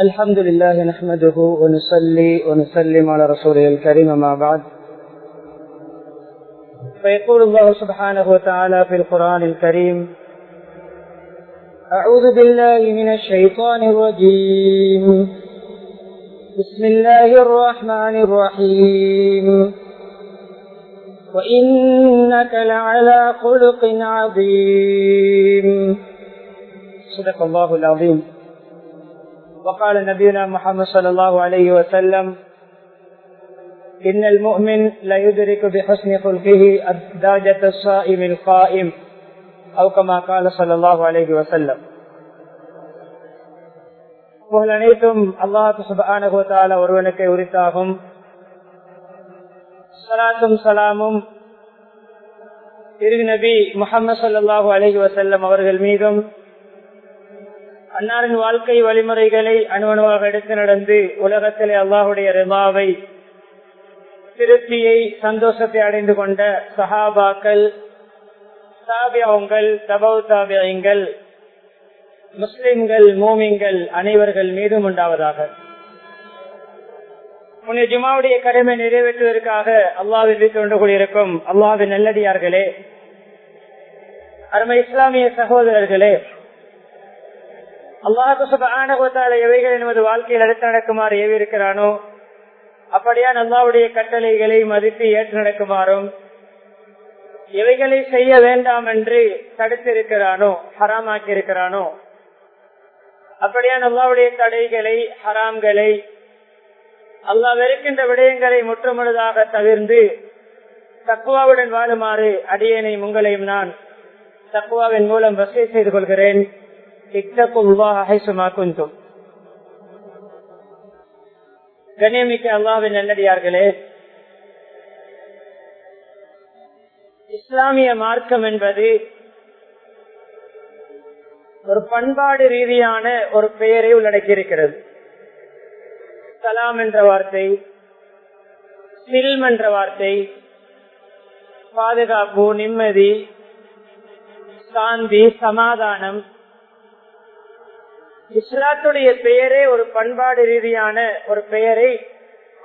الحمد لله نحمده ونصلي ونسلم على رسوله الكريم ما بعد. فيقول الله سبحانه وتعالى في القرآن الكريم أعوذ بالله من الشيطان الرجيم. بسم الله الرحمن الرحيم. وإنك لعلى خلق عظيم. صدق الله العظيم. وقال نبينا محمد صلى الله عليه وسلم إن المؤمن لا يدرك بحسن خلقه درجة الصائم القائم أو كما قال صلى الله عليه وسلم புகழ் அனைத்தும் அல்லாஹு சுபானுகோத்தால ஒருவனுக்கு உரித்தாகும் சலாத்தும் சலாமும் திரு நபி முகமது சல்லாஹூ அலஹி வசல்லம் அவர்கள் மீதும் அன்னாரின் வாழ்க்கை வழிமுறைகளை அணுவணுவாக எடுத்து நடந்து உலகத்திலே அல்லாஹுடைய ரிபாவை திருப்தியை சந்தோஷத்தை அடைந்து கொண்ட சஹாபாக்கள் தாபியாவுங்கள் தபவு தாபியங்கள் முஸ்லிம்கள் மோமிங்கள் அனைவர்கள் மீதும் உண்டாவதாக. உன்னை ஜுமாவுடைய கடமை நிறைவேற்றுவதற்காக அல்லாவில் கொண்டு கொண்டிருக்கும் அல்லாவின் நல்லடியார்களே அருமை இஸ்லாமிய சகோதரர்களே அல்லாஹால எவைகள் நமது வாழ்க்கையில் அடுத்து நடக்குமாறு ஏவிருக்கிறானோ அப்படியான் அல்லாவுடைய கட்டளைகளை மதித்து ஏற்று நடக்குமாறும் எவைகளை செய்ய வேண்டாம் என்று தடுத்திருக்கிறானோ ஹராமாக்கி இருக்கிறானோ அப்படியான் அல்லாவுடைய தடைகளை ஹராம்களை அல்லா வெறுக்கின்ற விடயங்களை முற்றுமுழுதாக தவிர்ந்து தக்குவாவுடன் வாழுமாறு அடியனை உங்களையும் நான் தக்குவாவின் மூலம் வசதி செய்து கொள்கிறேன். கண்ணியமிக்க அல்லாவின் நல்லடியார்களே இஸ்லாமிய மார்க்கம் என்பது ஒரு பண்பாடு ரீதியான ஒரு பெயரை உள்ளடக்கி இருக்கிறது சலாம் என்ற வார்த்தை சில்ம் என்ற வார்த்தை பாதுகாப்பு நிம்மதி சாந்தி சமாதானம் இஸ்லாத்துடைய பெயரே ஒரு பண்பாடு ரீதியான ஒரு பெயரை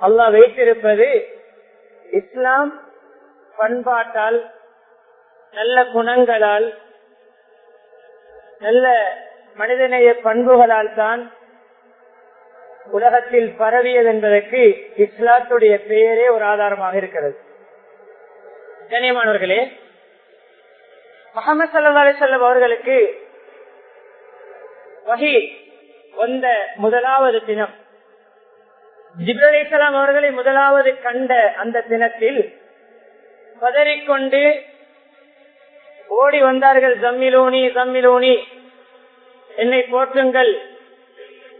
அல்லாஹ் வைத்திருப்பது இஸ்லாம் பண்பாட்டால் நல்ல குணங்களால் நல்ல மனிதநேய பண்புகளால் தான் உலகத்தில் பரவியது என்பதற்கு இஸ்லாத்துடைய பெயரே ஒரு ஆதாரமாக இருக்கிறது. கண்ணியமானவர்களே முகமது சல்லா அலிசல்லம் அவர்களுக்கு வகி வந்த முதலாவது தினம். ஜிப்ரல் அவர்களை முதலாவது கண்ட அந்த தினத்தில் பதறிக்கொண்டு ஓடி வந்தார்கள் ஜம்மிலோனி ஜம்மிலோனி என்னை போற்றுங்கள்.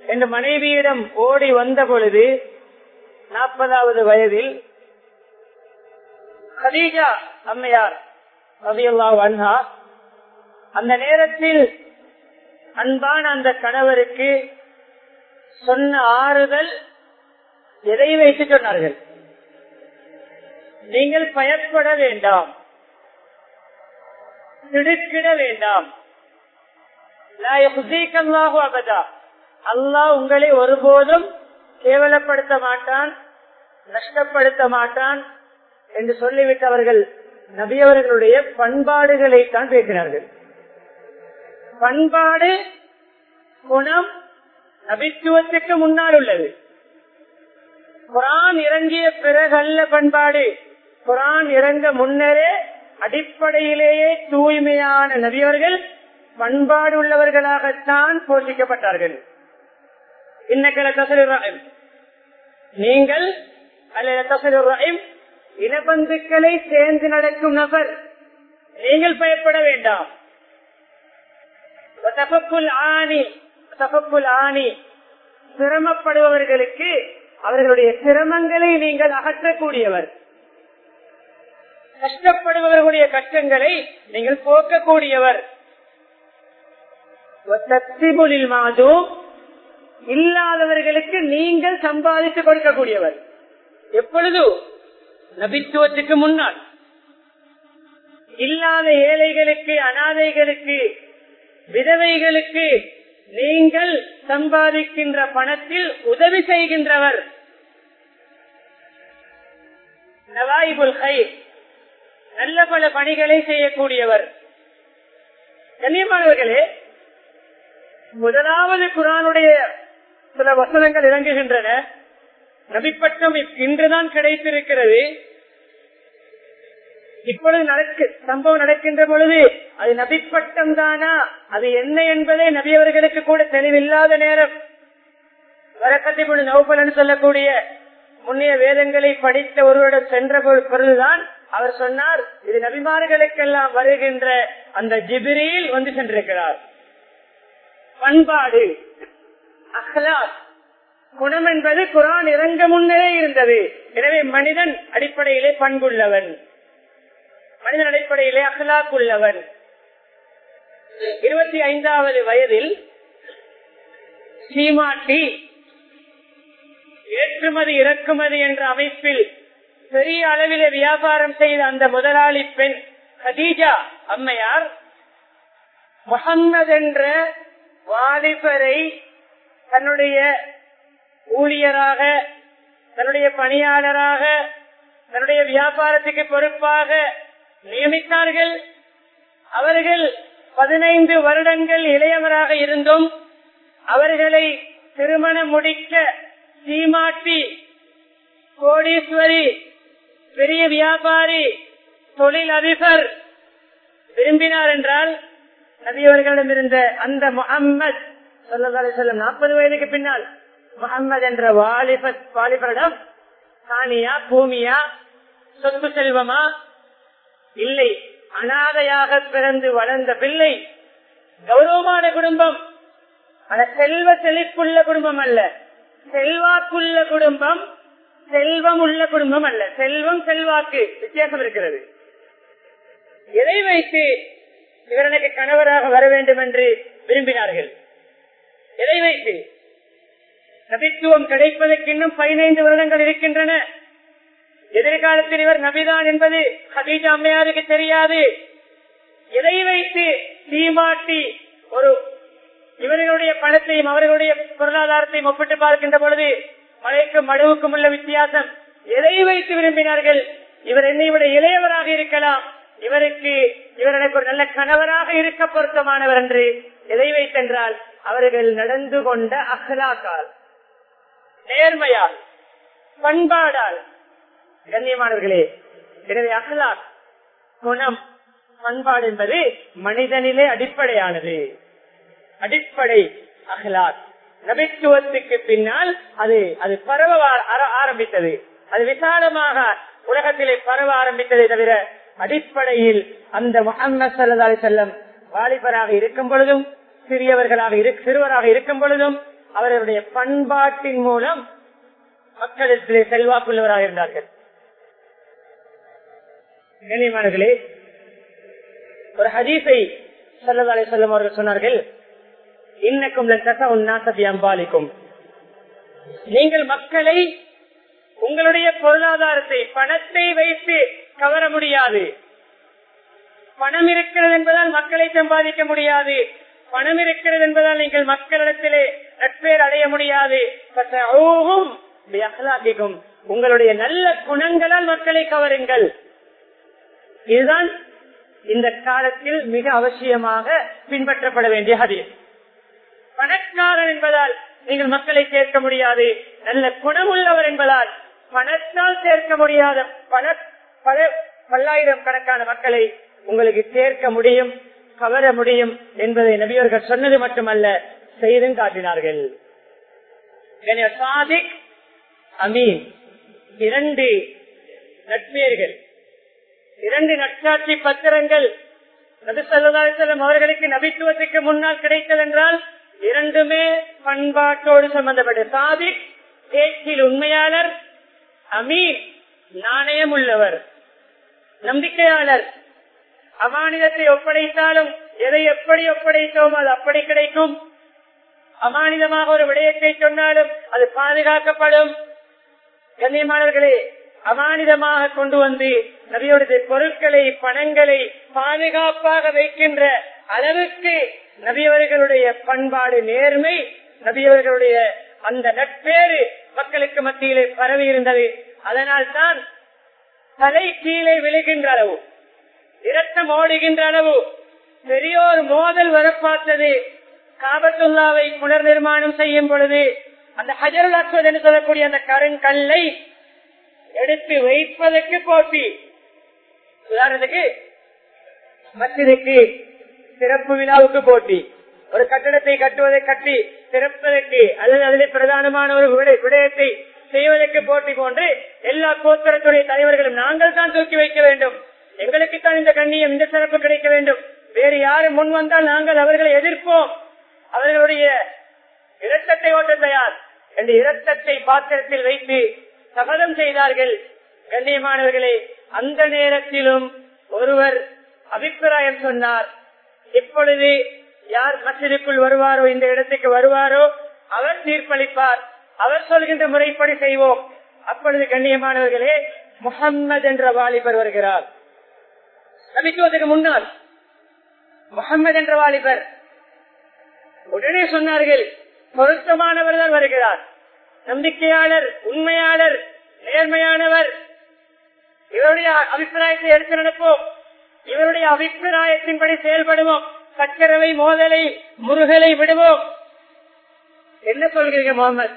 என்று மனைவியிடம் ஓடி வந்த பொழுது நாற்பதாவது வயதில் ஹதீஜா அம்மையார் ரவியல்லா அன்ஹா அந்த நேரத்தில் அன்பான அந்த கணவருக்கு சொன்ன ஆறுதல் எதை வைத்து சொன்னார்கள்? நீங்கள் பயப்பட வேண்டாம். திடுக்கிட வேண்டாம். அல்லா அல்லாஹ் உங்களை ஒருபோதும் கேவலப்படுத்த மாட்டான் நஷ்டப்படுத்த மாட்டான் என்று சொல்லிவிட்டவர்கள் நபியவர்களுடைய பண்பாடுகளை தான் பேசினார்கள். பண்பாடு குணம் நபித்துவத்துக்கு முன்னால் உள்ளது. குரான் இறங்கிய பிறகல்ல பண்பாடு. குரான் இறங்க முன்னரே அடிப்படையிலேயே தூய்மையான நபியவர்கள் பண்பாடு உள்ளவர்களாகத்தான் போஷிக்கப்பட்டார்கள். இன்னக்கல நீங்கள் அல்ல இனபந்துக்களை சேர்ந்து நடக்கும் நபர். நீங்கள் பயப்பட வேண்டாம். சிரமப்படுபவர்களுக்கு அவர்களுடைய சிரமங்களை நீங்கள் அகற்றக்கூடியவர். கஷ்டப்படுபவர்களுடைய கஷ்டங்களை நீங்கள் போக்கக்கூடியவர். மாதும் இல்லாதவர்களுக்கு நீங்கள் சம்பாதித்து கொடுக்கக்கூடியவர். எப்பொழுது? நபித்துவத்துக்கு முன்னால். இல்லாத ஏழைகளுக்கு அனாதைகளுக்கு விதவைகளுக்கு நீங்கள் சம்பாதிக்கின்ற பணத்தில் உதவி செய்கின்றவர். நவாயிபுல் கை நல்ல பல பணிகளை செய்யக்கூடியவர். கண்ணியமானவர்களே முதலாவது குரானுடைய சில வசனங்கள் இறங்குகின்றன நபிப்பட்டம் இன்றுதான் கிடைத்திருக்கிறது. இப்பொழுது நடக்கு சம்பவம் நடக்கின்ற பொழுது அது நபிப்பட்டம் தானா அது என்ன என்பதே நபியவர்களுக்கு கூட தெளிவில்லாத நேரம். வரக்கத்தை பொழுது சொல்லக்கூடிய முன்னைய வேதங்களை படித்த ஒருவரிடம் சென்ற பொருள்தான் அவர் சொன்னார் இது நபிமார்களுக்கெல்லாம் வருகின்ற அந்த ஜிபிரியில் வந்து சென்றிருக்கிறார். பண்பாடு அஹ்லாஸ் குணம் என்பது குரான் இறங்க முன்னரே இருந்தது. எனவே மனிதன் அடிப்படையிலே பண்புள்ளவன். மனிதன் அடிப்படையிலே அகலாக்குள்ளவன் இருபத்தி ஐந்தாவது வயதில் சீமாட்டி ஏற்றுமதி இறக்குமதி என்ற அமைப்பில் பெரிய அளவில் வியாபாரம் செய்த அந்த முதலாளி பெண் ஹதீஜா அம்மையார் முகம்மது என்ற வாலிபரை தன்னுடைய ஊழியராக தன்னுடைய பணியாளராக தன்னுடைய வியாபாரத்துக்கு பொறுப்பாக நியமித்தார்கள். அவர்கள் பதினைந்து வருடங்கள் இளையவராக இருந்தும் அவர்களை திருமணம் முடிக்க சீமாட்டி கோடீஸ்வரி பெரிய வியாபாரி தொழில் அதிபர் விரும்பினார் என்றால் நபியவர்களிடம் இருந்த அந்த முகம்மது சொல்லம் நாற்பது வயதுக்கு பின்னால் முகம்மது என்ற வாலிப வாலிபரிடம் காணியா பூமியா சொத்து செல்வமா? இல்லை. அனாதையாக பிறந்து வளர்ந்த பிள்ளை கௌரவமான குடும்பம். ஆனா செல்வ செழிப்புள்ள குடும்பம் அல்ல. செல்வாக்குள்ள குடும்பம் செல்வம் உள்ள குடும்பம் அல்ல. செல்வம் செல்வாக்கு வித்தியாசம் இருக்கிறது. எதை வைத்து இவர் எனக்கு கணவராக வர வேண்டும் என்று விரும்பினார்கள்? எதை வைத்து? நபித்துவம் கிடைப்பதற்கு இன்னும் பதினைந்து வருடங்கள் இருக்கின்றன. எதிர்காலத்தில் இவர் நபிதான் என்பது ஹதீஜா அம்மையாருக்கு தெரியாது. எதை வைத்து தீமாட்டி ஒரு இவர்களுடைய பணத்தையும் அவர்களுடைய பொருளாதாரத்தையும் ஒப்பிட்டு பார்க்கின்ற பொழுது மழைக்கும் மடுவுக்கும் உள்ள வித்தியாசம் எதை வைத்து விரும்பினார்கள்? இவர் என்னை விட இளையவராக இருக்கலாம். இவருக்கு இவர் எனக்கு ஒரு நல்ல கணவராக இருக்க பொருத்தமானவர் என்று எதை வைத்தென்றால் அவர்கள் நடந்து கொண்ட அகலாக்கால் நேர்மையால் பண்பாடால் கண்ணியமானவர்களே எனவே அகலாக் குணம் பண்பாடு என்பது மனிதனிலே அடிப்படையானது. அடிப்படை அகலாக். நபித்துவத்துக்கு பின்னால் அது அது பரவ ஆரம்பித்தது. அது விசாலமாக உலகத்திலே பரவ ஆரம்பித்ததை தவிர அடிப்படையில் அந்த முகமது சல்லா செல்லம் வாலிபராக இருக்கும் பொழுதும் சிறியவர்களாக சிறுவராக இருக்கும் பொழுதும் அவர்களுடைய பண்பாட்டின் மூலம் மக்களிடத்திலே செல்வாக்குள்ளவராக இருந்தார்கள். கண்ணியமானர்களே ஒரு ஹதீஸை சல்லதாலே செல்லும் அவர்கள் சொன்னார்கள் இன்னக்கும் அம்பாலிக்கும். நீங்கள் மக்களை உங்களுடைய பொருளாதாரத்தை பணத்தை வைத்து கவர முடியாது. பணம் இருக்கிறது என்பதால் மக்களை சம்பாதிக்க முடியாது. பணம் இருக்கிறது என்பதால் நீங்கள் மக்களிடத்திலே நட்பேர் அடைய முடியாது. உங்களுடைய நல்ல குணங்களால் மக்களை கவருங்கள். இதுதான் இந்த காலத்தில் மிக அவசியமாக பின்பற்றப்பட வேண்டிய ஹதீஸ். பணக்காரன் என்பதால் நீங்கள் மக்களை சேர்க்க முடியாது. நல்ல குணமுள்ளவர் என்பதால் பணத்தால் சேர்க்க முடியாத பல பல பல்லாயிரம் கணக்கான மக்களை உங்களுக்கு சேர்க்க முடியும் கவர முடியும் என்பதை நபியவர்கள் சொன்னது மட்டுமல்ல செய்தும் காட்டினார்கள். சாதிக் அமீன் இரண்டு நட்பேர்கள் இரண்டு நட்சாட்சி பத்திரங்கள் நபிசல்லம் அவர்களுக்கு நபித்துவத்துக்கு முன்னால் கிடைத்தது என்றால் இரண்டுமே பண்பாட்டோடு சம்பந்தப்பட்ட சாதிக் பேச்சில் உண்மையாளர் அமீர் நாணயம் உள்ளவர் நம்பிக்கையாளர். அமானிதத்தை ஒப்படைத்தாலும் எதை எப்படி ஒப்படைத்தோம் அது அப்படி கிடைக்கும். அமானிதமாக ஒரு விடயத்தை சொன்னாலும் அது பாதுகாக்கப்படும். கண்ணியமானவர்களே அமானிதமாக கொண்டு வந்து நபியோடைய பொருட்களை பணங்களை பாதுகாப்பாக வைக்கின்ற அளவுக்கு நபியவர்களுடைய பண்பாடு நேர்மை நபியவர்களுடைய அந்த நட்பேறு மக்களுக்கு மத்தியிலே பரவி இருந்தது. அதனால் தான் தலை கீழே விழுகின்ற அளவு இரத்தம் ஓடுகின்ற அளவு பெரியோர் மோதல் வரப்பார்த்தது. காபத்துல்லாவை புனர் நிர்மாணம் செய்யும் பொழுது அந்த ஹஜருல் அஸ்வத் என்று சொல்லக்கூடிய அந்த கருங்கல்லை எடுத்து வைப்பதற்கு போட்டி. உதாரணத்துக்கு மசிதுக்கு சிறப்பு விழாவுக்கு போட்டி. ஒரு கட்டடத்தை கட்டுவதை கட்டி சிறப்பதற்கு அல்லது அதில் பிரதானமான ஒரு விடை- விடயத்தை செய்வதற்கு போட்டி போன்று எல்லா கோத்தரத்துடைய தலைவர்களும் நாங்கள் தான் தூக்கி வைக்க வேண்டும். எங்களுக்கு தான் இந்த கண்ணியம் இந்த சிறப்பு கிடைக்க வேண்டும். வேறு யாரும் முன் வந்தால் நாங்கள் அவர்களை எதிர்ப்போம். அவர்களுடைய இரத்தத்தை ஓட்ட தயார். என்று இரத்தத்தை பாத்திரத்தில் வைத்து சபதம் செய்தார்கள். கண்ணியமானவர்களே அந்த நேரத்திலும் ஒருவர் அபிப்பிராயம் சொன்னார். இப்பொழுது யார் மசிதுக்குள் வருவாரோ இந்த இடத்துக்கு வருவாரோ அவர் தீர்ப்பளிப்பார். அவர் சொல்கின்ற முறைப்படி செய்வோம். அப்பொழுது கண்ணியமானவர்களே முகம்மது என்ற வாலிபர் வருகிறார். நபித்துவதற்கு முன்னால் முகம்மது என்ற வாலிபர். உடனே சொன்னார்கள் பொருத்தமானவர் தான் வருகிறார். நம்பிக்கையாளர் உண்மையாளர் நேர்மையானவர். இவருடைய அபிப்பிராயத்தை எடுத்து நடப்போம். இவருடைய அபிப்பிராயத்தின்படி செயல்படுவோம். சக்கரவை மோதலை முருகலை விடுவோம். என்ன சொல்கிறீங்க முகமது?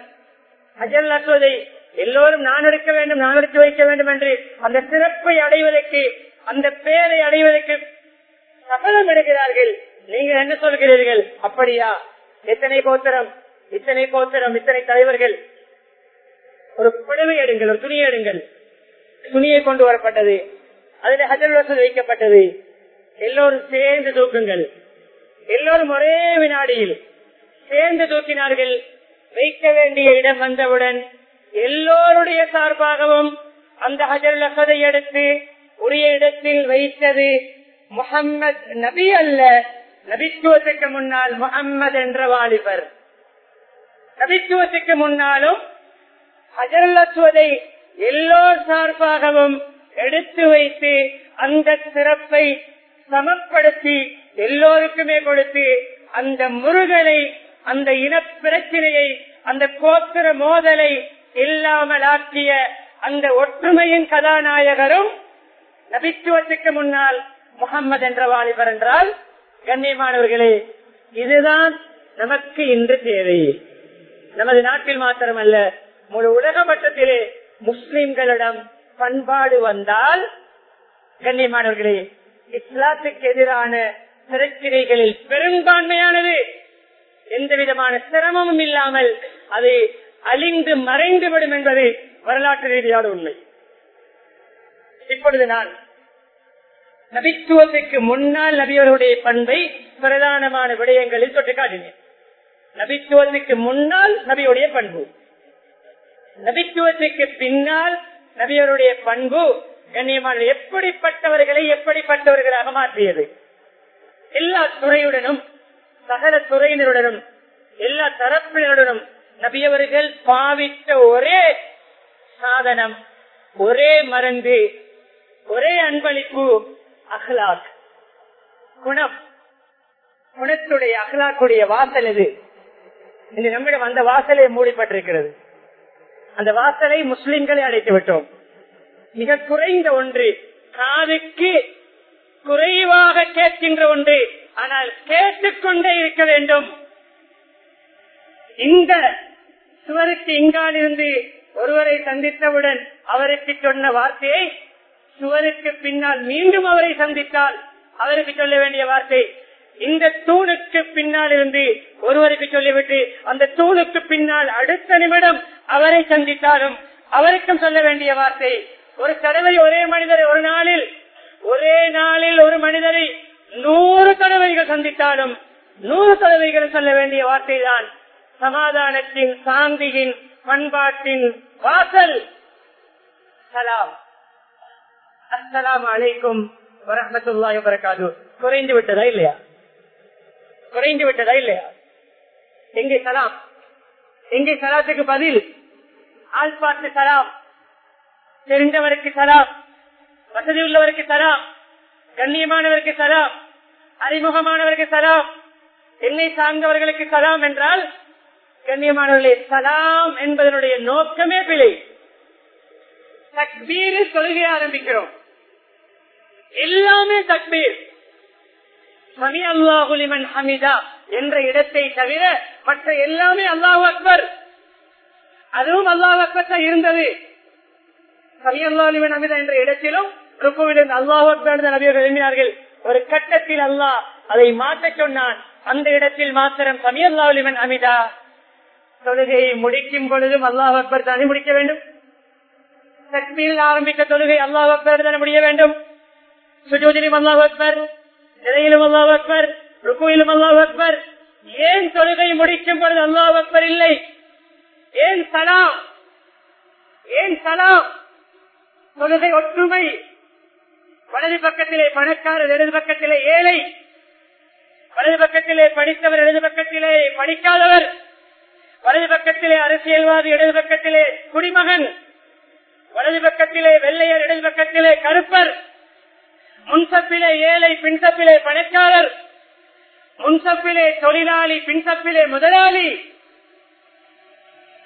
அஜல் அசுவதை எல்லோரும் நான் எடுக்க வேண்டும் நான் எடுத்து வைக்க வேண்டும் என்று அந்த சிறப்பை அடைவதற்கு அந்த பேரை அடைவதற்கு சபலம் எடுக்கிறார்கள். நீங்கள் என்ன சொல்கிறீர்கள்? அப்படியா? எத்தனை கோத்திரம்? இத்தனை கோத்திரம் இத்தனை தலைவர்கள். ஒரு புடவை எடுங்கள் ஒரு துணி எடுங்கள். துணியை கொண்டு வரப்பட்டது. அதில் ஹஜர் வசதி வைக்கப்பட்டது. எல்லோரும் சேர்ந்து தூக்குங்கள். எல்லோரும் ஒரே வினாடியில் சேர்ந்து தூக்கினார்கள். வைக்க வேண்டிய இடம் வந்தவுடன் எல்லோருடைய சார்பாகவும் அந்த ஹஜர் லசதை எடுத்து உரிய இடத்தில் வைத்தது. முகம்மது நபி அல்ல. நபித்துவத்துக்கு முன்னால் முகம்மது என்ற வாலிபர். நபித்துவத்துக்கு முன்னாலும் அஜரலத்துவதை எல்லோர் சார்பாகவும் எடுத்து வைத்து அந்த சிறப்பை சமப்படுத்தி எல்லோருக்குமே கொடுத்து அந்த முருகனை அந்த இன பிரச்சனையை அந்த கோத்திர மோதலை இல்லாமலாக்கிய அந்த ஒற்றுமையின் கதாநாயகரும் நபித்துவத்துக்கு முன்னால் முகம்மது என்ற வாலிபர் என்றால் கண்ணியமானவர்களே இதுதான் நமக்கு இன்று தேவை. நமது நாட்டில் மாத்திரமல்ல முழு உலக மட்டத்திலே முஸ்லிம்களிடம் பண்பாடு வந்தால் கண்ணியமானவர்களே இஸ்லாத்துக்கு எதிரான பிரச்சனைகளில் பெரும்பான்மையானது எந்த விதமான சிரமமும் இல்லாமல் அது அழிந்து மறைந்துவிடும் என்பது வரலாற்று ரீதியான உண்மை. இப்பொழுது நான் நபித்துவத்துக்கு முன்னால் நபியவருடைய பண்பை பிரதானமான விடயங்களில் தொட்டு காட்டினேன் நபித்துவத்துக்கு முன்னால் நபியுடைய பண்பு. நபித்துவத்துக்கு பின்னால் நபியருடைய பண்பு கண்ணியமான எப்படிப்பட்டவர்களை எப்படிப்பட்டவர்களாக மாற்றியது? எல்லா துறையுடனும் சகல துறையினருடனும் எல்லா தரப்பினருடனும் நபியவர்கள் பாவித்த ஒரே சாதனம் ஒரே மருந்து ஒரே அன்பளிப்பு அகலாக் குணம். குணத்துடைய அகலாக்குடைய வாசல் இது. இந்த நம்மிடம் அந்த வாசலை மூடிப்பட்டிருக்கிறது. அந்த வாசலை முஸ்லிம்களை அடைத்து விட்டோம். மிக குறைந்த ஒன்று காதுக்கு குறைவாக கேட்கின்ற ஒன்று. ஆனால் கேட்டுக்கொண்டே இருக்க வேண்டும். இந்த சுவருக்கு இங்காலிருந்து ஒருவரை சந்தித்தவுடன் அவருக்கு சொன்ன வார்த்தையை சுவருக்கு பின்னால் மீண்டும் அவரை சந்தித்தால் அவருக்கு சொல்ல வேண்டிய வார்த்தை இந்த தூணுக்கு பின்னால் இருந்து ஒருவருக்கு சொல்லிவிட்டு அந்த தூணுக்கு பின்னால் அடுத்த நிமிடம் அவரை சந்தித்தாலும் அவருக்கும் சொல்ல வேண்டிய வார்த்தை ஒரு கடவை ஒரே மனிதர் ஒரு நாளில் ஒரே நாளில் ஒரு மனிதரை நூறு கடவைகள் சந்தித்தாலும் நூறு தடவைகள் சொல்ல வேண்டிய வார்த்தை தான் சமாதானத்தின் சாந்தியின் பண்பாட்டின் வாசல். சலாம் அஸ்லாம் அலைக்கும் வரமத்துல்லாஹி வரகாது குறைந்து விட்டதா இல்லையா? குறைந்து விட்டதா இல்லையா? எங்கே சலாம்? எங்கே சலாத்துக்கு பதில். ஆள் பார்த்து சலாம். தெரிந்தவருக்கு சலாம். வசதி உள்ளவருக்கு சலாம். கண்ணியமானவருக்கு சலாம். அறிமுகமானவருக்கு சலாம். என்னை சார்ந்தவர்களுக்கு சலாம் என்றால் கண்ணியமானவர்களே சலாம் என்பதனுடைய நோக்கமே பிழை. தக்பீரில் தொழுகை ஆரம்பிக்கிறோம். எல்லாமே தக்பீர். சமி அல்லாஹுலிமன் ஹமிதா என்ற இடத்தை தவிர மற்ற எல்லாமே அல்லாஹ் அக்பர். அதுவும் அல்லாஹ் அக்பர் தான் இருந்தது. சமி அல்லாஹுலிமன் ஹமிதா என்ற இடத்திலும் ருக்குவிலிருந்து அல்லாஹ் அக்பர் நபியர்கள் எழுப்பினார்கள் ஒரு கட்டத்தில் அல்லாஹ் அதை மாற்ற சொன்னான். அந்த இடத்தில் மாத்திரம் சமி அல்லாஹுலிமன் ஹமிதா தொழுகையை முடிக்கும் பொழுதும் அல்லாஹ் அக்பர் தானே முடிக்க வேண்டும். தக்பீரில் ஆரம்பிக்க தொழுகை அல்லாஹ் அக்பர் தானே முடிய வேண்டும். சுஜோதினி அல்லாஹ் அக்பர் நிலையிலும் அல்லாஹ் அக்பர் ருக்குவிலும் அல்லாஹ் அக்பர். ஏன் தொழுகை முடிக்கும் பொழுது அல்லாஹ் அக்பர் இல்லை? ஏன் சலாம் ஏன் சலாம் தொழுகை ஒற்றுமை. வலது பக்கத்திலே பணக்காரர் இடது பக்கத்திலே ஏழை. வலது பக்கத்திலே படித்தவர் இடது பக்கத்திலே படிக்காதவர். வலது பக்கத்திலே அரசியல்வாதி இடது பக்கத்திலே குடிமகன். வலது பக்கத்திலே வெள்ளையர் இடது பக்கத்திலே கருப்பர். முன்சப்பிலே ஏழை பின்சப்பிலே பணக்காரர். முன்சப்பிலே தொழிலாளி பின்சப்பிலே முதலாளி.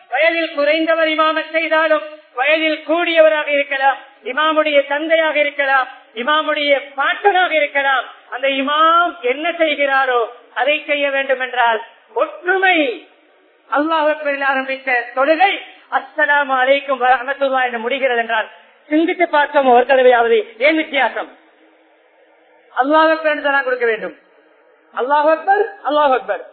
வயதில் குறைந்தவர் இமாமத் செய்தாலும் வயதில் கூடியவராக இருக்கலாம் இமாமுடைய தந்தையாக இருக்கலாம் இமாமுடைய பாட்டனாக இருக்கலாம். அந்த இமாம் என்ன செய்கிறாரோ அதை செய்ய வேண்டும் என்றால் ஒற்றுமை. அல்லாஹில் ஆரம்பித்த தொழுகை அஸ்லாம் அலைக்கும் வரமத்துல்லா என்று முடிகிறது என்றால் சிந்தித்து பார்த்தோம் ஒரு தடவையாவது ஏன் வித்தியாசம்? அல்லாஹ் அக்பர் தான் கொடுக்க வேண்டும். அல்லாஹ் அக்பர் அல்லாஹ் அக்பர்.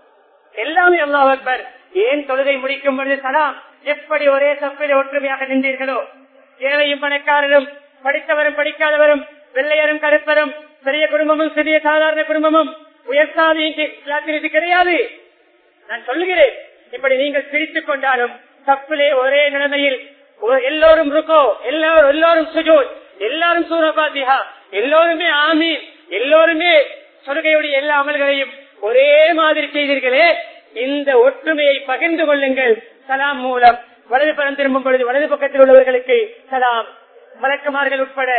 எல்லாமே அல்லாஹ் அக்பர். ஏன் தொழுகை முடிக்கும் பொழுது சலாம்? எப்படி ஒரே சப்பில் ஒற்றுமையாக நின்றீர்களோ? ஏழையும் பணக்காரரும் படித்தவரும் படிக்காதவரும் வெள்ளையரும் கருப்பரும் பெரிய குடும்பமும் சிறிய சாதாரண குடும்பமும் உயர்சாதி கிடையாது. நான் சொல்லுகிறேன் இப்படி நீங்கள் பிரித்துக் கொண்டாலும் தப்பிலே ஒரே நிலைமையில் எல்லோரும் ருக்கோ எல்லோரும் எல்லோரும் சுஜோத் எல்லாரும் சூரபாதிஹா எல்லோருமே ஆமீன். எல்லோருமே சொல்கையுடைய எல்லா அமல்களையும் ஒரே மாதிரி செய்தீர்களே இந்த ஒற்றுமையை பகிர்ந்து கொள்ளுங்கள். சலாம் மூலம் வலது பக்கம் திரும்பும் பொழுது வலது பக்கத்தில் உள்ளவர்களுக்கு சலாம். வழக்குமார்கள் உட்பட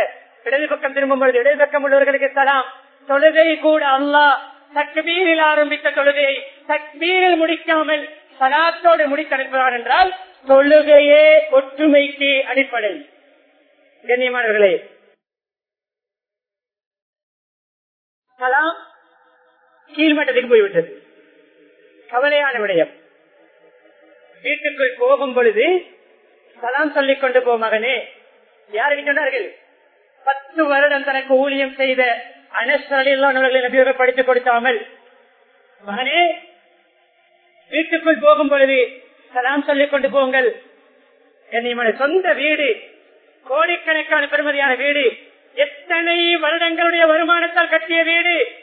இடது பக்கம் திரும்பும் பொழுது இடது பக்கம் உள்ளவர்களுக்கு சலாம். தொழுகை கூட அல்லாஹ் தக்பீரில் ஆரம்பித்த தொழுகையை தக்பீரில் முடிக்காமல் சலாத்தோடு முடித்தனுப்புவார் என்றால் தொழுகையே ஒற்றுமைக்கு அடிப்படை. கண்ணியமானவர்களே சலாம் கீழ்மட்டத்துக்கு போய்விட்டது. கவலையான விடயம். வீட்டுக்குள் போகும் பொழுது சலாம் சொல்லிக் கொண்டு போ மகனே. யாருக்கு சொன்னார்கள்? பத்து வருடம் தனக்கு ஊழியம் செய்த அனஸ்வர்களை படித்துக் கொடுத்தாமல் மகனே வீட்டுக்குள் போகும் பொழுது சலாம் சொல்லிக் கொண்டு போங்கள். என்னை சொந்த வீடு கோடிக்கணக்கான பெருமதியான வீடு எத்தனை வருடங்களுடைய வருமானத்தால் கட்டிய வீடு?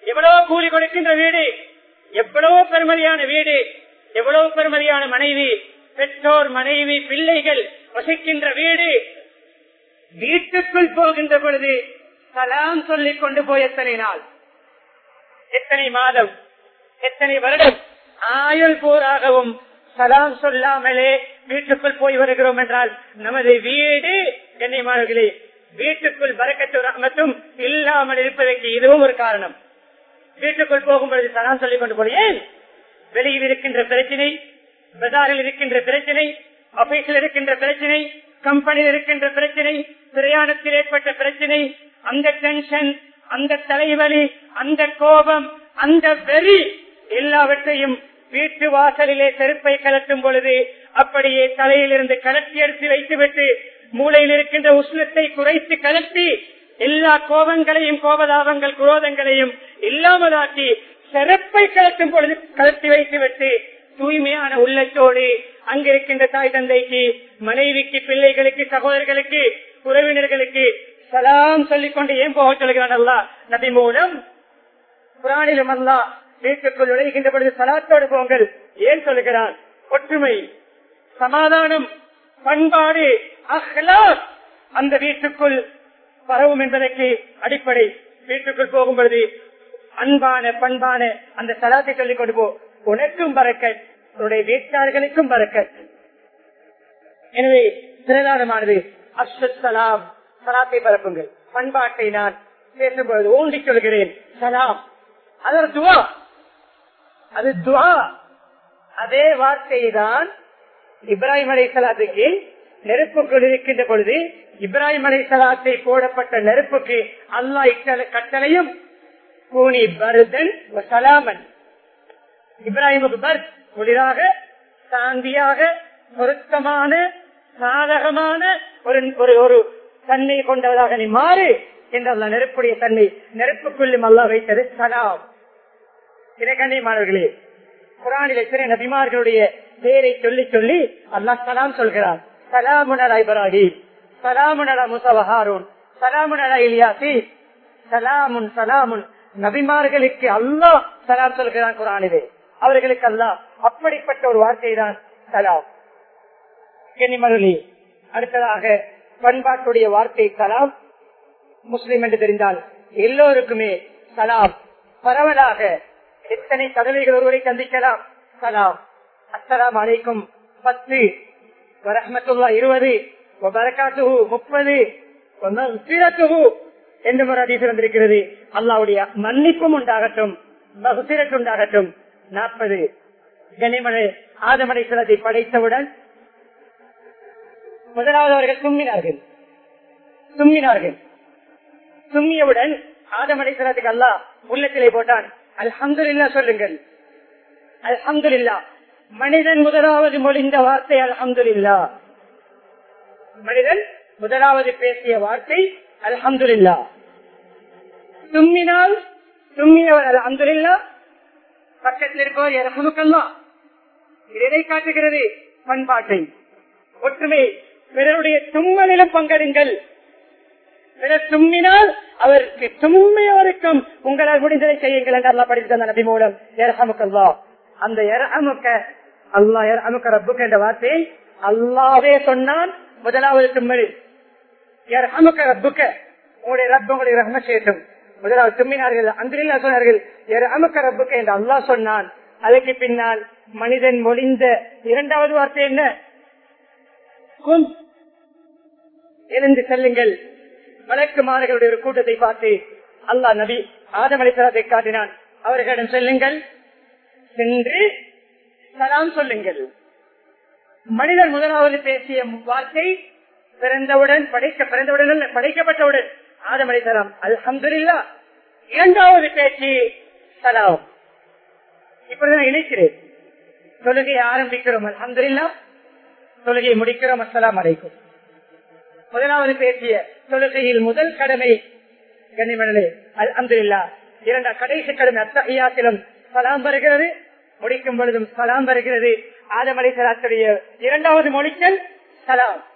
எவ்வளவு கூலி கொடுக்கின்ற வீடு எவ்வளவு பெருமதியான வீடு எவ்வளவு பெருமதியான மனைவி பெற்றோர் மனைவி பிள்ளைகள் வசிக்கின்ற வீடு. வீட்டுக்குள் போகின்ற பொழுது சலாம் சொல்லிக் கொண்டு போய் எத்தனை நாள்? எத்தனை மாதம்? எத்தனை வருடம்? ஆயுள் போராகவும் சலாம் சொல்லாமலே வீட்டுக்குள் போய் வருகிறோம் என்றால் நமது வீடு கண்ணியமானவர்களே வீட்டுக்குள் பறக்கத்து ரகமத்தும் இல்லாமல் இருப்பதற்கு இதுவும் ஒரு காரணம். வீட்டுக்குள் போகும்பொழுது சலாம் சொல்லிக் கொண்டு போய் வெளியில் இருக்கின்ற பிரச்சனை பஜாரில் இருக்கின்ற பிரச்சனை ஆபீஸில் இருக்கின்ற பிரச்சனை கம்பெனியில் இருக்கின்ற பிரச்சனை பிரயாணத்தில் ஏற்பட்ட பிரச்சனை அந்த டென்ஷன் அந்த தலைவலி அந்த கோபம் அந்த வெறி எல்லாவற்றையும் வீட்டு வாசலிலே செருப்பை கலட்டும் பொழுது அப்படியே தலையிலிருந்து கலட்டி எடுத்து வைத்துவிட்டு மூளையில் இருக்கின்ற உஷ்ணத்தை குறைத்து கலப்பி எல்லா கோபங்களையும் கோபதாபங்கள் குரோதங்களையும் இல்லாமலாக்கி சிறப்பை கலக்கும் பொழுது கலத்தி வைத்துவிட்டு தூய்மையான உள்ளத்தோடு அங்கிருக்கின்ற தாய் தந்தைக்கு மனைவிக்கு பிள்ளைகளுக்கு சகோதரர்களுக்கு உறவினர்களுக்கு சலாம் சொல்லிக் கொண்டு ஏன் போக சொல்கிறான் அல்லா நபி மூலம் புராணிலும் அல்லா வீட்டுக்குள் நுழைகின்ற பொழுது சலாத்தோடு போங்கள். ஏன் சொல்லுகிறான் ஒற்றுமை சமாதானம் பண்பாடு அஹ்லாஸ் அந்த வீட்டுக்குள் பரவும் என்பதற்கு அடிப்படை வீட்டுக்குள் போகும் பொழுது அன்பான பண்பான அந்த சலாத்தை சொல்லிக் கொண்டு போ. உனக்கும் பறக்க உன்னுடைய வீட்டார்களுக்கும் பறக்க எனவே பிரதானமானது அஸ்வலாம் சலாத்தை பரப்புங்கள். பண்பாட்டை நான் பேசும்பொழுது ஊண்டி சொல்கிறேன் சலாம். அதர் துவா. அது துவா. அதே வார்த்தையை தான் இப்ராஹிம் அலை சலாத்துக்கு நெருப்புகள் இருக்கின்ற பொழுது இப்ராஹிம் அலை சலாத்தை போடப்பட்ட நெருப்புக்கு அல்லா இட்ட கட்டளையும் கூனி பருதன் சலாமன். இப்ராஹிமுக்கு பர்த் குளிராக சாந்தியாக பொருத்தமான சாதகமான ஒரு ஒரு ஒரு தன்மை கொண்டவராக நீ மாறு என்ற நெருப்புடைய தன்மை நெருப்புக்குள்ளும் அல்லா வைத்தது சலாம். இலக்கண்ணியமானவர்களே குரானில் எத்தனை நபிமார்களுடைய பேரை சொல்லி சொல்லி அல்லா சலாம் சொல்கிறார் சலாமுனரா இப்ராஹிம் சலாமுனரா முசவஹாரூன் சலாமுனரா இலியாசி சலாமுன் சலாமுன். நபிமார்களுக்கு அல்லாஹ் சலாம் சொல்கிறான் குரானிலே. அவர்களுக்கு அல்லா அப்படிப்பட்ட ஒரு வார்த்தை தான் சலாம் கனிமருளி அடுத்ததாக பண்பாட்டுடைய வார்த்தை சலாம். முஸ்லிம் என்று தெரிந்தால் எல்லோருக்குமே சலாம். பரவலாக எத்தனை தடவைகள் ஒருவரை சந்திக்கலாம்? சலாம். அஸ்லாம் அலைக்கும். பத்து வரஹமத்துல்லா இருபது வரக்காத்துகு முப்பது என்று ஒரு அதிசயம் வந்திருக்கிறது. அல்லாவுடைய மன்னிப்பும் உண்டாகட்டும் மகுசிரத்து உண்டாகட்டும். நாற்பது கனிமலை ஆதமடை சிலத்தை படைத்தவுடன் முதலாவது அவர்கள் தும்மினார்கள். தும்மினார்கள். தும்மியவுடன் ஆதமடை சிலத்துக்கு அல்லா உள்ளத்திலே போட்டான். அல்ஹம்துல்லா சொல்லுங்கள். அல்ஹம்துல்லா மனிதன் முதலாவது மொழிந்த வார்த்தை அல்ஹம்துல்லா மனிதன் முதலாவது பேசிய வார்த்தை அல்ஹம்துல்லா தும்மினால் தும்மியவர் அல்ஹம்துல்லா பக்கத்தில் இருப்பவர் இறக்குமுக்கல்லா இதை காட்டுகிறது பண்பாட்டை. ஒற்றுமை. பிறருடைய தும்மலிலும் பங்கெடுங்கள். பிறர் தும்மினால் அவருக்கு தும்மையவருக்கும் உங்களால் முடிந்ததை செய்யுங்கள் என்று அல்லா படித்த நபி மூலம். எரஹமுக்கல்லா அந்த எரஹமுக்க அல்லா எரஹமுக்க ரப்புக்கு என்ற வார்த்தை அல்லாவே சொன்னான். முதலாவது தும்மலி அமுக்க ரப்புக்க. உங்களுடைய ரப்பு உங்களுடைய ரஹ்ம சேட்டும் முதலாவது தும்மினார்கள் அன்றில் சொன்னார்கள் எரஹமுக்க ரப்புக்க என்று அல்லாஹ் சொன்னான். அதற்கு பின்னால் மனிதன் மொழிந்த இரண்டாவது வார்த்தை என்ன? கும். எழுந்து செல்லுங்கள். வழக்குமார்களுடைய ஒரு கூட்டத்தை பார்த்து அல்லாஹ் நபி ஆதமலைத்தரத்தை காட்டினான். அவர்களிடம் செல்லுங்கள். சென்று சலாம் சொல்லுங்கள். மனிதர் முதலாவது பேசிய வார்த்தை பிறந்தவுடன் படைக்க பிறந்தவுடன் அல்ல படைக்கப்பட்டவுடன் ஆதமலைத்தரம் அல்ஹம்துல்லா இரண்டாவது பேச்சு சலாம் இப்படி நான் இணைக்கிறேன். தொழுகையை ஆரம்பிக்கிறோம் அல்ஹம்துல்லா தொழுகையை முடிக்கிறோம் அஸ்லாம் அலைக்கும். முதலாவது பேசிய தொழுகையில் முதல் கடமை கண்ணிமணலே அல்ஹம்துல்லா இரண்டாம் கடைசி கடமை அத்தகையாத்திலும் சலாம் வருகிறது. முடிக்கும் பொழுதும் சலாம் வருகிறது. ஆதம் சலாத்துடைய இரண்டாவது மொழிக்கல் சலாம்.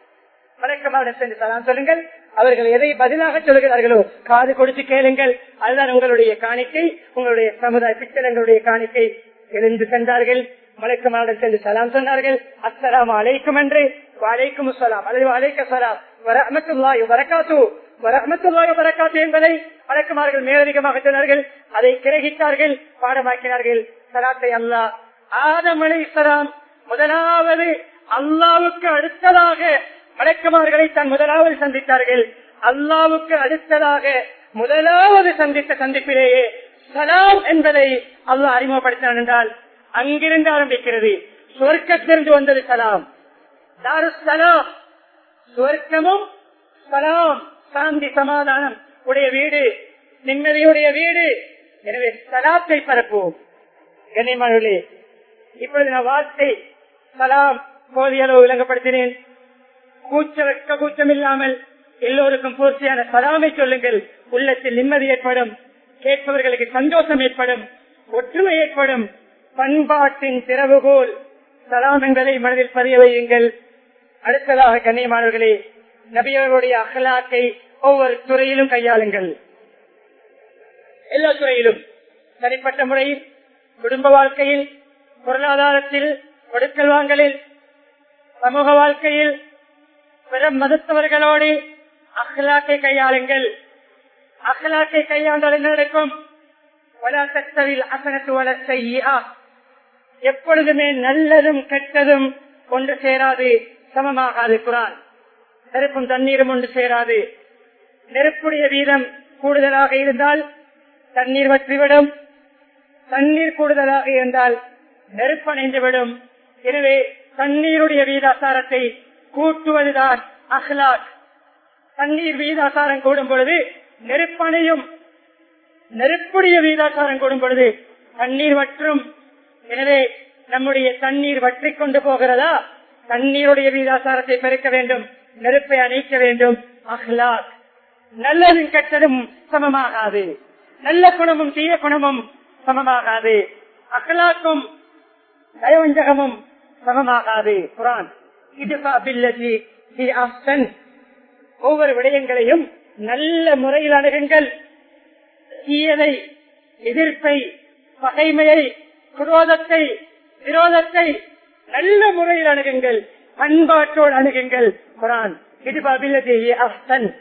சென்று சலாம் சொல்லுங்கள். அவர்கள் எதை பதிலாக சொல்கிறார்களோ காது கொடுத்து கேளுங்கள். அதுதான் உங்களுடைய காணிக்கை. உங்களுடைய சமுதாய பிச்சலங்களுடைய காணிக்கை. எழுந்து சென்றார்கள். வழக்கமாக சென்று சலாம் சொன்னார்கள். அஸ்லாம் அலைக்கும் என்று. வலைக்கும் சலாம் அல்லது அழைக்க சலாம் வரமத்துல்லாய் வரக்காத்து வரமத்துல்லாய் வரக்காத்து என்பதை வழக்கமார்கள் மேலதிகமாக சொன்னார்கள். அதை கிரகித்தார்கள். பாடமாக்கினார்கள். சலாத்தை அல்லா. ஆதம் ஆதமலை இஸ்லாம் முதலாவது அல்லாவுக்கு அடுத்ததாக வழக்கமார்களை தன் முதலாவது சந்தித்தார்கள். அல்லாவுக்கு அடுத்ததாக முதலாவது சந்தித்த சந்திப்பிலேயே சலாம் என்பதை அல்லாஹ் அறிமுகப்படுத்தினான் என்றால் அங்கிருந்து ஆரம்பிக்கிறது. சுவர்க்கத்திலிருந்து வந்தது சலாம். தாரு சலாம் சுவர்க்கமும் சலாம் சாந்தி சமாதானம் உடைய வீடு நிம்மதியுடைய வீடு. எனவே சலாத்தை பரப்புவோம். கண்ணியமானே இப்பொழுது நான் வார்த்தை சலாம் போதிய அளவு விளங்கப்படுத்தினேன். கூச்ச கூச்சம் இல்லாமல் எல்லோருக்கும் பூர்த்தியான சலாமை சொல்லுங்கள். உள்ளத்தில் நிம்மதி ஏற்படும் கேட்பவர்களுக்கு சந்தோஷம் ஏற்படும் ஒற்றுமை ஏற்படும். பண்பாட்டின் திறவுகோல் சலாமங்களை மனதில் பதிய வையுங்கள். அடுத்ததாக கண்ணியமானவர்களே நபியவர்களுடைய அகலாக்கை ஒவ்வொரு துறையிலும் கையாளுங்கள். எல்லா துறையிலும் தனிப்பட்ட முறையில் குடும்ப வாழ்க்கையில் பொருளாதாரத்தில் கொடுக்கல் வாங்கலில் சமூக வாழ்க்கையில் பிற மதத்தவர்களோடு அகலாக்கை கையாளுங்கள். அகலாக்கை கையாண்டால் என்ன நடக்கும்? எப்பொழுதுமே நல்லதும் கெட்டதும் ஒன்று சேராது சமமாகாது குரான். நெருப்பும் தண்ணீரும் ஒன்று சேராது. நெருப்புடைய வீதம் கூடுதலாக இருந்தால் தண்ணீர் வற்றிவிடும். தண்ணீர் கூடுதலாக இருந்தால் நெருப்படைந்துவிடும் எனவே தண்ணீருடைய வீதாசாரத்தை கூட்டுவதுதான் அஹ்லாக். தண்ணீர் வீதாசாரம் கூடும் பொழுது நெருப்பணையும் நெருப்புடைய வீதாசாரம் கூடும் பொழுது தண்ணீர் வற்றும். எனவே நம்முடைய தண்ணீர் வற்றி கொண்டு போகிறதா? தண்ணீருடைய வீதாசாரத்தை பெருக்க வேண்டும். நெருப்பை அணைக்க வேண்டும். அஹ்லாக். நல்லதும் கெட்டதும் சமமாகாது. நல்ல குணமும் தீய குணமும் சமமாகாது. அகலாக்கும் தயவஞ்சகமும் சமமாகாது. குரான். ஒவ்வொரு விடயங்களையும் நல்ல முறையில் அணுகுங்கள். தீயதை எதிர்ப்பை பகைமையை குரோதத்தை விரோதத்தை நல்ல முறையில் அணுகுங்கள். பண்பாட்டோடு அணுகுங்கள். குரான். அஹ்சன்.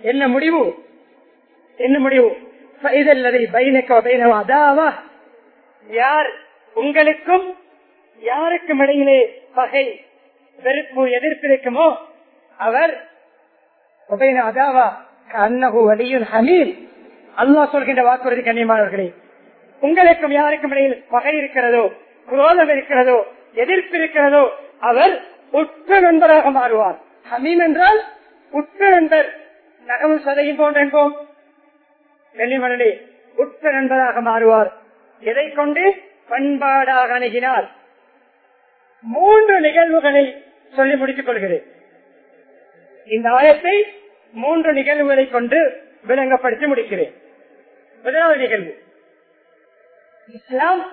என்ன முடிவு? என்ன முடிவு? யார் உங்களுக்கும் யாருக்கும் இடையிலே பகை வெறுப்பு எதிர்ப்பு இருக்குமோ அவர் அதாவா கண்ணகு வலியுன் ஹமீல் அல்லாஹ் சொல்கின்ற வாக்குறுதி கண்ணியமானவர்களே உங்களுக்கும் யாருக்கும் இடையில் பகை இருக்கிறதோ குரோதம் இருக்கிறதோ எதிர்ப்பு இருக்கிறதோ அவர் உற்ற நண்பராக மாறுவார். ஹமீம் என்றால் உற்ற நண்பர். நகமும் சதையும் போன்ற என்போம் கண்ணிமணி உற்ற நண்பராக மாறுவார். எதை கொண்டு? பண்பாடாக அணுகினார். மூன்று நிகழ்வுகளை சொல்லி முடித்துக் கொள்கிறேன். இந்த ஆயத்தை மூன்று நிகழ்வுகளை கொண்டு விளங்கப்படுத்தி முடிக்கிறேன். முதலாவது நிகழ்வு. இஸ்லாம்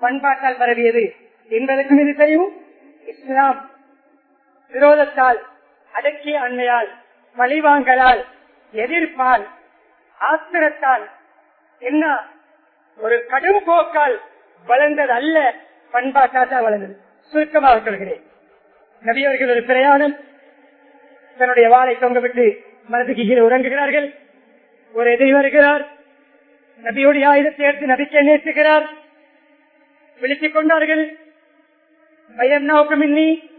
பண்பாட்டால் பரவியது. என்பதற்கும் இது தெரியும். இஸ்லாம் விரோதத்தால் அடக்கிய அண்மையால் பழிவாங்கலால் எதிர்ப்பால் ஆத்திரத்தால் என்ன? ஒரு கடும் போக்கால் வளர்ந்தது அல்ல பண்பாட்டாக வளர்ந்தது. சுருக்கமாக சொல்கிறேன். நபியவர்கள் ஒரு பிரயாணம் தன்னுடைய வாளை தொங்கவிட்டு மனதுக்கு கீழே உறங்குகிறார்கள். ஒரு எதிரி வருகிறார். நபியுடைய ஆயுதத்தை எடுத்து நபிக்கை நேற்றுகிறார் விழித்துக் கொண்டார்கள். பயம் நோக்கமின்னி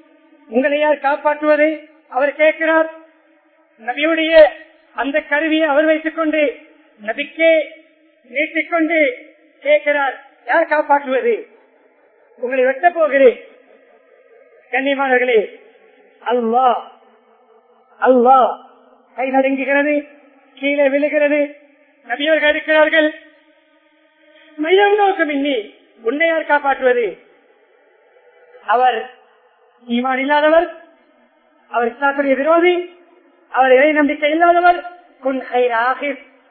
உங்களை யார் காப்பாற்றுவது? அவர் கேட்கிறார். நபியுடைய அந்த கருவியை அவர் வைத்துக் கொண்டு நபிக்கே நீட்டிக்கொண்டு கேட்கிறார் யார் காப்பாற்றுவது? உங்களை வெட்ட போகிறேன். கண்ணியமானவர்களே அல்லா அல்லா கை நடுங்குகிறது கீழே விழுகிறது. நபியவர்கள் இருக்கிறார்கள். மையம் நோக்கம் இன்னி உன்னை யார் காப்பாற்றுவது? அவர் ஈமான் இல்லாதவர் அவர் இஸ்லாத்துடைய விரோதி அவர் இறை நம்பிக்கை இல்லாதவர் குன்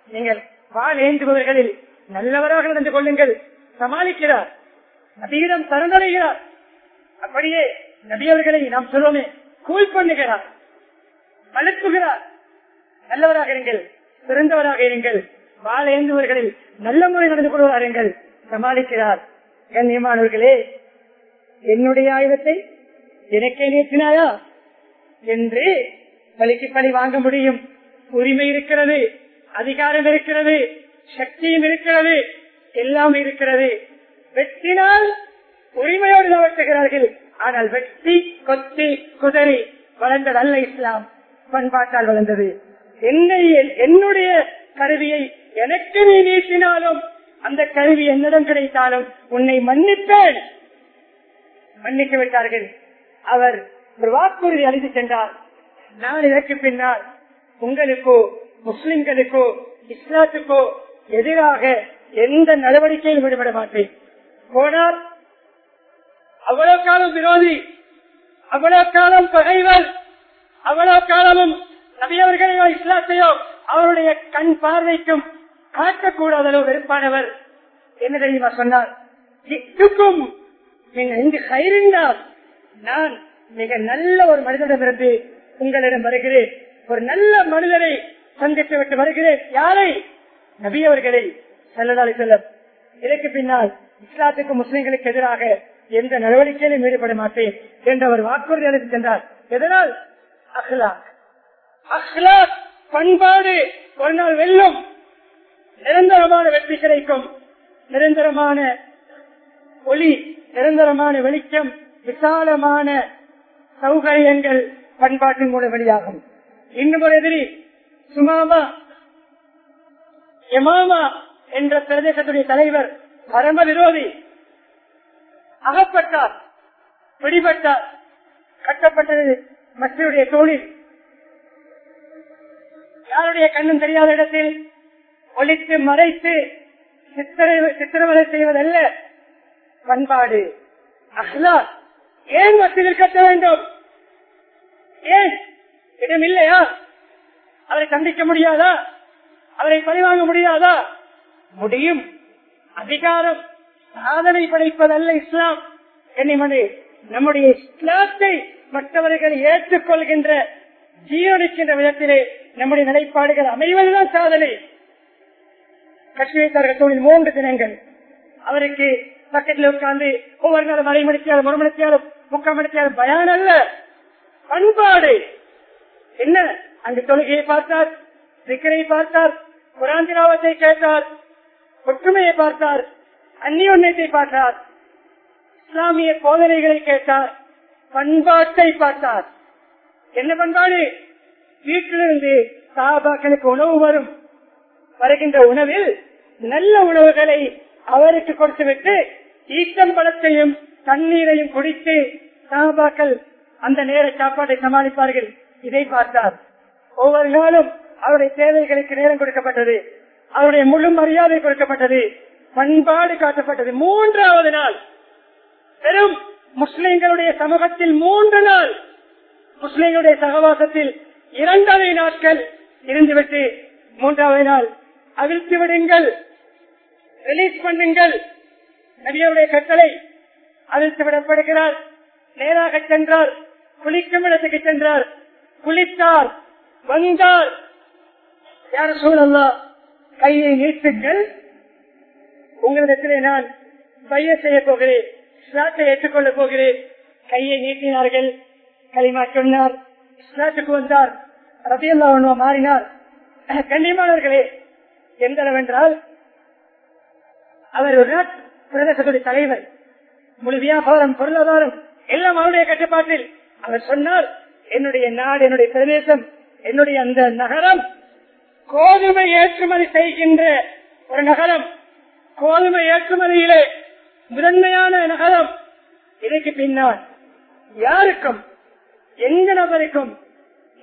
நீங்கள் வாழ் ஏந்துபவர்களில் நல்லவராக நடந்து கொள்ளுங்கள். சமாளிக்கிறார். நபியிடம் சரணடைகிறார். அப்படியே நபியவர்களை நாம் சொல்லுவோமே கூல் பண்ணுகிறார். அழுப்புகிறார் நல்லவராக இருங்கள் சிறந்தவராக இருங்கள். வாழ ஏந்துவர்களில் நல்ல முறை நடந்து கொள்வாருங்கள் சமாளிக்கிறார். கண்ணியமானவர்களே என்னுடைய ஆயுதத்தை எனக்கே நேற்றினாயா என்று பலிக்கு பலி வாங்க முடியும். உரிமை இருக்கிறது அதிகாரம் இருக்கிறது சக்தியும் இருக்கிறது எல்லாம் இருக்கிறது. வெட்டினால் உரிமையோடு நடத்துகிறார்கள் ஆனால் வெட்டி கொத்தி குதறி வளர்ந்தது அல்ல இஸ்லாம். பண்பாட்டால் வளர்ந்தது. என்னை என்னுடைய கருவியை எனக்கு நீ நீட்டினாலும் அந்த கருவி என்னிடம் கிடைத்தாலும் உன்னை மன்னிப்பேன். மன்னித்து விட்டார்கள். அவர் ஒரு வாக்குறுதி அளித்து சென்றார். நான் இதற்கு பின்னால் உங்களுக்கோ முஸ்லிம்களுக்கோ இஸ்லாத்துக்கோ எதிராக எந்த நடவடிக்கையும் விடுபட மாட்டேன். போனால் அவ்வளவு காலம் விரோதி அவ்வளவு காலம் பகைவர் அவ்வளவு காலமும் நபியவர்களையோ இஸ்லாத்தையோ அவருடைய கண் பார்வைக்கும் காட்டக்கூடாத அளவு வெறுப்பானவர். என்ன தெரியுமா சொன்னார் இட்டுக்கும் நீங்க இங்கு கயிறிந்தால் நான் மிக நல்ல ஒரு மனிதனிடமிருந்து உங்களிடம் வருகிறேன். ஒரு நல்ல மனிதரை சந்தித்து விட்டு வருகிறேன். யாரை? நபியவர்களை செல்லதாலே செல்லம் இதற்கு பின்னால் இஸ்லாத்துக்கு முஸ்லிம்களுக்கு எதிராக எந்த நடவடிக்கையிலும் ஈடுபட மாட்டேன் என்ற ஒரு வாக்குறுதி அளித்து சென்றார். எதனால்? அஹ்லாக். அஹ்லாக் பண்பாடு ஒரு நாள் வெல்லும் நிரந்தரமான வெற்றி கிடைக்கும். நிரந்தரமான ஒளி நிரந்தரமான வெளிச்சம் விசாலமான சௌகரியங்கள் பண்பாட்டின் மூலம் வெளியாகும். இன்னும் ஒரு எதிரி சுமாமா எமாமா என்ற பிரதேசத்துடைய தலைவர் பரம விரோதி அகப்பட்டார் பிடிபட்டார் கட்டப்பட்டது மக்களுடைய தோளில். யாருடைய கண்ணும் தெரியாத இடத்தில் ஒழித்து மறைத்து சித்திரவதை செய்வதல்ல. பண்பாடு அஹ்லா ஏன் மத்தியில் கட்ட வேண்டும்? ஏன்? இடம் இல்லையா? அவரை சந்திக்க முடியாதா? அவரை பழிவாங்க முடியாதா? முடியும். அதிகாரம் சாதனை படைப்பதல்ல இஸ்லாம். கண்ணிமணி நம்முடைய இஸ்லாத்தை மற்றவர்கள் ஏற்றுக்கொள்கின்ற ஜீவனிக்கின்ற விதத்திலே நம்முடைய நிலைப்பாடுகள் அமைவதுதான் சாதனை. கட்சி வைத்தார்கள் தொழில் மூன்று தினங்கள். அவருக்கு பக்கத்தில் உட்கார்ந்து ஒவ்வொரு நாளும் அரை மணித்தியாலும் ஒரு மணித்தியாலும் முக்கால் மணித்தியாலும் பயான் அல்ல. பண்பாடு. என்ன? அங்கு தொழுகையை பார்த்தார் சிக்கரை பார்த்தார் குராந்திராவத்தை கேட்டார் ஒற்றுமையை பார்த்தார் அந்நியோன்யத்தை பார்த்தார் இஸ்லாமிய போதனைகளை கேட்டார் பண்பாட்டை பார்த்தார். என்ன பண்பாடு? வீட்டிலிருந்து சாபாக்களுக்கு உணவு வரும். வருகின்ற உணவில் நல்ல உணவுகளை அவருக்கு கொடுத்துவிட்டு ஈட்டம் பழத்தையும் தண்ணீரையும் குடித்து சாபாக்கள் அந்த நேர சாப்பாட்டை சமாளிப்பார்கள். இதை பார்த்தார். ஒவ்வொரு நாளும் அவருடைய தேவைகளுக்கு நேரம் கொடுக்கப்பட்டது. அவருடைய முழு மரியாதை கொடுக்கப்பட்டது. பண்பாடு காட்டப்பட்டது. மூன்றாவது நாள். வெறும் முஸ்லிம்களுடைய சமூகத்தில் மூன்று நாள். முஸ்லிம்களுடைய சகவாசத்தில் இரண்டரை நாட்கள் இருந்துவிட்டு மூன்றாவது நாள். அவிழ்த்து விடுங்கள். ரிலீஸ் பண்ணுங்கள். நபியுடைய கட்டளை அவிழ்த்து விடப்படுகிறார். நேராக சென்றால் குளிக்கும் இடத்துக்கு சென்றார். குளித்தார் வந்தார். யார் சூழல்லா கையை நீட்டுங்கள். உங்களிடத்திலே நான் பைய செய்ய போகிறேன் இஸ்லாத்தை ஏற்றுக்கொள்ளப் போகிறேன். கையை நீட்டினார்கள். களிமா சொன்னார். இஸ்லாத்துக்கு வந்தார். ரபியல்லா மாறினார். கண்ணியமானவர்களே எந்த அளவென்றால் அவர் ஒரு பிரதேசத்துடைய தலைவர். முழு வியாபாரம் பொருளாதாரம் எல்லாம் அவருடைய கட்டுப்பாட்டில். அவர் சொன்னார் என்னுடைய நாடு என்னுடைய பிரதேசம் என்னுடைய அந்த நகரம் கோதுமை ஏற்றுமதி செய்கின்ற ஒரு நகரம். கோதுமை ஏற்றுமதியிலே முதன்மையான நகரம் இதற்கு பின்னால் யாருக்கும் எந்த நபருக்கும்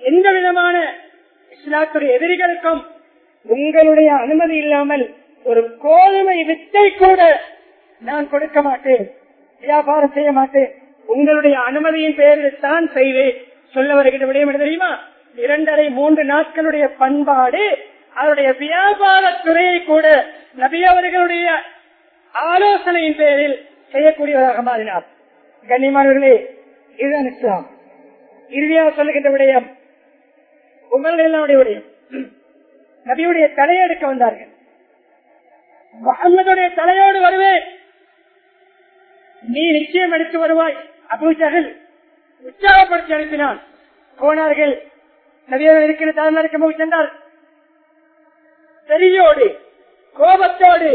எந்த விதமான இஸ்லாத்துடைய எதிரிகளுக்கும் உங்களுடைய அனுமதி இல்லாமல் ஒரு கோதுமை வித்தை கூட நான் கொடுக்க மாட்டேன் வியாபாரம் செய்ய மாட்டேன். உங்களுடைய அனுமதியின் பெயரில் தான் செய்வேன். சொல்ல வருகிற விடயம் என்ன தெரியுமா? இரண்டரை மூன்று நாட்களுடைய பண்பாடு அவருடைய வியாபார துறையை கூட நபி அவர்களுடைய ஆலோசனையின் பேரில் செய்யக்கூடியவராக மாறினார். கண்ணியமானவர்களே இதுதான் இஸ்லாம். இறுதியாக சொல்லுகின்ற விடயம் உங்களுடைய எல்லாருடைய விடயம். நபியுடைய தலையை எடுக்க வந்தார்கள். முகமதுடைய தலையோடு வருவேன். நீ நிச்சயம் எடுத்து வருவாய். அபூஜகல் உற்சாகப்படுத்தி அனுப்பினான். போனார்கள் நபியர்கள் இருக்கிற தலைநடுக்க போய் சென்றார். பெரியோடு கோபத்தோடு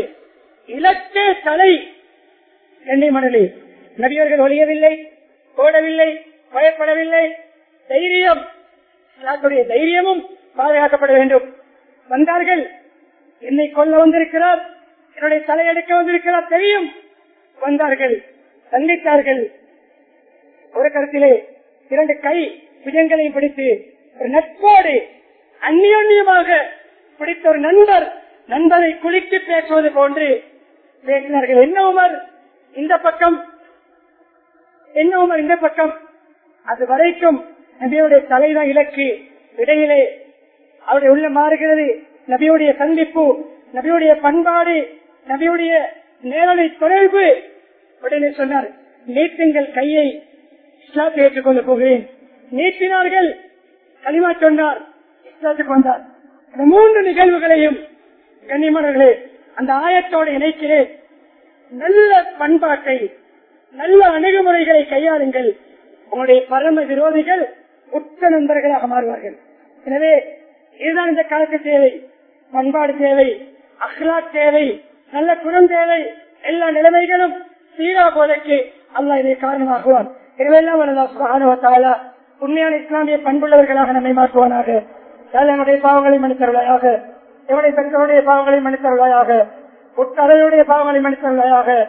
இலக்கே தலை எண்ணெய் மணலி. நபியர்கள் ஒழியவில்லை ஓடவில்லை பயப்படவில்லை. தைரியம் இஸ்லாத்துடைய தைரியமும் பாதுகாக்கப்பட வேண்டும். வந்தார்கள் என்னை கொல்ல வந்திருக்கிறார் என்னுடைய தலையெடுக்க வந்திருக்கிறார் தெரியும். வந்தார்கள் சந்தித்தார்கள் ஒரு கருத்திலே இரண்டு கை புஜங்களையும் பிடித்து ஒரு நட்போடு அந்நியமாக பிடித்த ஒரு நண்பர் நண்பரை குளித்து பேசுவது போன்று பேசினார்கள். என்ன உமர்? இந்த பக்கம். என்ன உமர்? இந்த பக்கம். அது வரைக்கும் நபியுடைய தலைதான் இலக்கு இடையிலே அவருடைய உள்ள மாறுகிறது. நபியுடைய சந்திப்பு நபியுடைய பண்பாடு நபியுடைய நேரலை தொடர்பு. உடனே சொன்னார் நீட்டுங்கள் கையை இஸ்லாத்தை ஏற்றுக்கொண்டு போகிறேன். நீட்டினார்கள். களிமா சொன்னார். இஸ்லாத்துக்கு வந்தார் இந்த மூன்று நிகழ்வுகளையும் கண்ணியமானவர்களே அந்த ஆயத்தோடு இணைக்கிறேன் நல்ல பண்பாட்டை நல்ல அணுகுமுறைகளை கையாளுங்கள். உங்களுடைய பரம விரோதிகள் உத்த நண்பர்களாக மாறுவார்கள். எனவே இதுதான் இந்த காலத்து தேவை. பண்பாடு தேவை அஹ்லாக் தேவை நல்ல குணம் தேவை. எல்லா நிலைமைகளும் சீராகுவதற்கு அல்லா இதை காரணமாகுவான் இதுவெல்லாம் உண்மையான இஸ்லாமிய பண்புள்ளவர்களாக நம்மை மாற்றுவானாக. நம்முடைய பாவங்களை மன்னித்தருளாயாக? எவனை பெற்றோருடைய பாவங்களை மன்னித்தருளாயாக? உட்கரையுடைய பாவங்களை மன்னித்தருள்வாயாக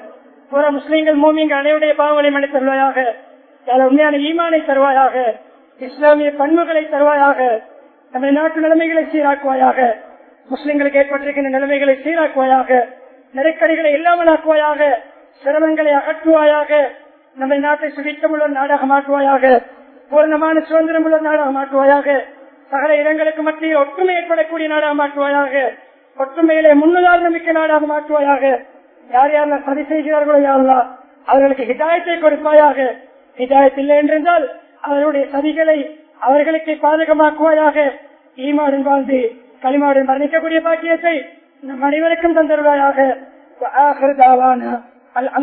புற முஸ்லீம்கள் மூமிங்க அனைவருடைய பாவங்களை மன்னித்தருள்வாயாக யார் உண்மையான ஈமானை தருவாயாக? இஸ்லாமிய பண்புகளை தருவாயாக? நம்ம நாட்டு நிலைமைகளை சீராக்குவாயாக? முஸ்லிம்களுக்கு ஏற்பட்டிருக்கின்ற நிலைமைகளை சீராக்குவாயாக? நெருக்கடிகளை இல்லாமல் ஆக்குவாயாக சிரமங்களை அகற்றுவாயாக? நம்ம நாட்டை சுவித்தமுள்ள நாடாக மாற்றுவாயாக பூர்ணமான சுதந்திரம் உள்ள நாடாக மாற்றுவாயாக சகல இடங்களுக்கு மத்தியில் ஒற்றுமை ஏற்படக்கூடிய நாடாக மாற்றுவாயாக ஒற்றுமையிலே முன்னுதாரணம் மிக்க நாடாக மாற்றுவாயாக. யார் யாரெல்லாம் சதி செய்கிறார்களோ யாரெல்லாம் அவர்களுக்கு ஹிதாயத்தை கொடுப்பாயாக. ஹிதாயத் இல்லை என்றால் அவர்களுடைய சதிகளை அவர்களுக்கு பாதகமாக்குவாயாக. ஈமாடன் வாழ்ந்து களிமாடன் மரணிக்கக்கூடிய பாக்கியத்தை நம் அனைவருக்கும் தந்தருவாயாக.